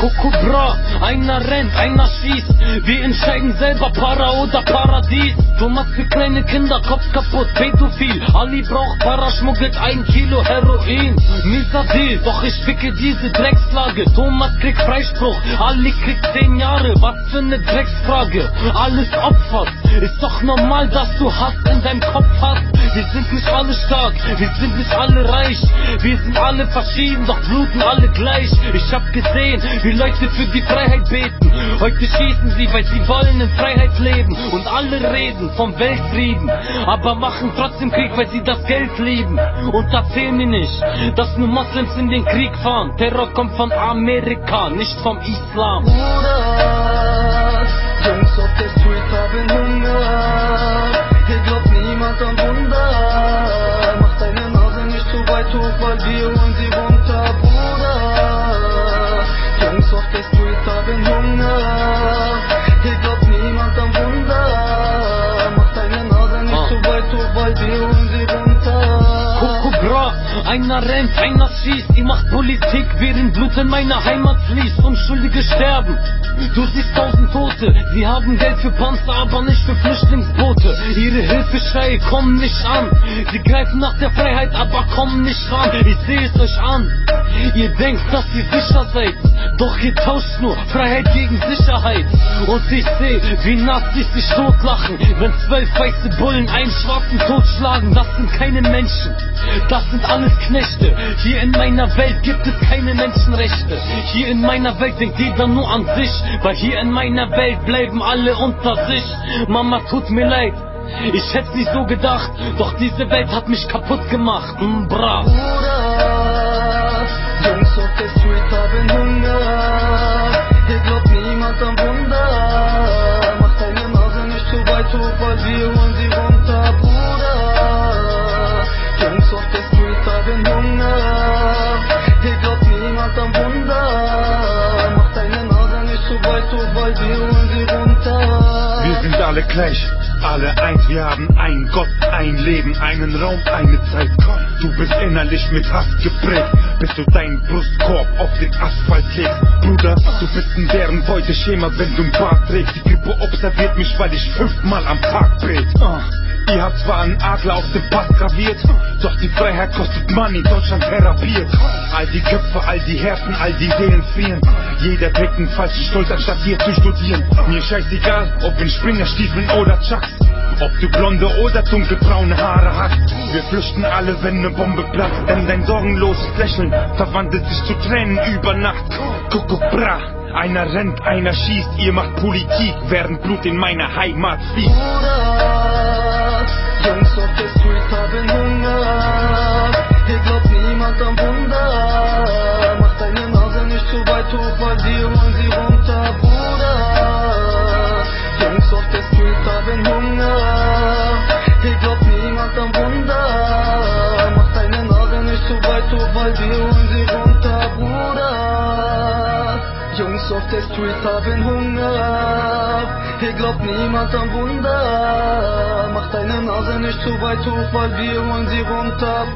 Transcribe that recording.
Coco Bra, einer rennt, einer schießt. Wir entscheiden selber Para oder Paradies. Thomas für kleine Kinder, Kopf kaputt, pädophil. Ali braucht Para, schmuggelt ein Kilo Heroin. Mieser Deal, doch ich ficke diese Dreckslage. Thomas kriegt Freispruch, Ali kriegt zehn Jahre. Was für eine Drecksfrage. Alles Opfer. Ist doch normal, dass du Hass in deinem Kopf hast. Wir sind nicht alle stark, wir sind nicht alle reich. Wir sind alle verschieden, doch bluten alle gleich. Ich hab gesehen, wie Leute für die Freiheit beten. Heute schießen sie, weil sie wollen in Freiheit leben. Und alle reden vom Weltfrieden, aber machen trotzdem Krieg, weil sie das Geld lieben. Und erzähl mir nicht, dass nur Moslems in den Krieg fahren. Terror kommt von Amerika, nicht vom Islam. Bruder, tout, bandit 1-0 einer rennt, einer schießt. Ihr macht Politik, während Blut in meiner Heimat fließt. Unschuldige sterben. Du siehst tausend Tote. Sie haben Geld für Panzer, aber nicht für Flüchtlingsboote. Ihre Hilfeschreie kommen nicht an. Sie greifen nach der Freiheit, aber kommen nicht ran. Ich sehe es euch an. Ihr denkt, dass ihr sicher seid. Doch ihr tauscht nur Freiheit gegen Sicherheit. Und ich sehe, wie Nazis sich totlachen. Wenn zwölf weiße Bullen einen schwarzen totschlagen, das sind keine Menschen. Das sind alles Knechte. Hier in meiner Welt gibt es keine Menschenrechte. Hier in meiner Welt denkt jeder nur an sich. Weil hier in meiner Welt bleiben alle unter sich. Mama, tut mir leid. Ich hätt's nicht so gedacht, doch diese Welt hat mich kaputt gemacht. Mm, bra. Bruder, weil wir runter. Wir sind alle gleich, alle eins, wir haben einen Gott, ein Leben, einen Raum, eine Zeit. Du bist innerlich mit Hass geprägt, bis du deinen Brustkorb auf den Asphalt legst. Bruder, du bist ein Bärenbeuteschema, wenn du ein Bart trägst. Die Grippe observiert mich, weil ich fünfmal am Tag bet. Ah, Ihr habt zwar einen Adler auf dem Pass graviert, doch die Freiheit kostet Money, Deutschland therapiert. All die Köpfe, all die Herzen, all die Seelen frieren. Jeder trägt einen falschen Stolz, anstatt hier zu studieren. Mir scheißegal, ob in Springerstiefeln oder Chucks. Ob du blonde oder dunkelbraune Haare hast. Wir flüchten alle, wenn ne Bombe platzt. Denn dein sorgenloses Lächeln verwandelt sich zu Tränen über Nacht. Kuckuck, bra. Einer rennt, einer schießt. Ihr macht Politik, während Blut in meiner Heimat fließt. Jungs auf der Street haben Hunger. Hier glaubt niemand an Wunder. Mach deine Nase nicht zu weit hoch, weil wir holen Jungs auf der Street haben Hunger. Hier glaubt niemand an Wunder. Mach deine Nase nicht zu weit hoch, weil wir holen sie runter.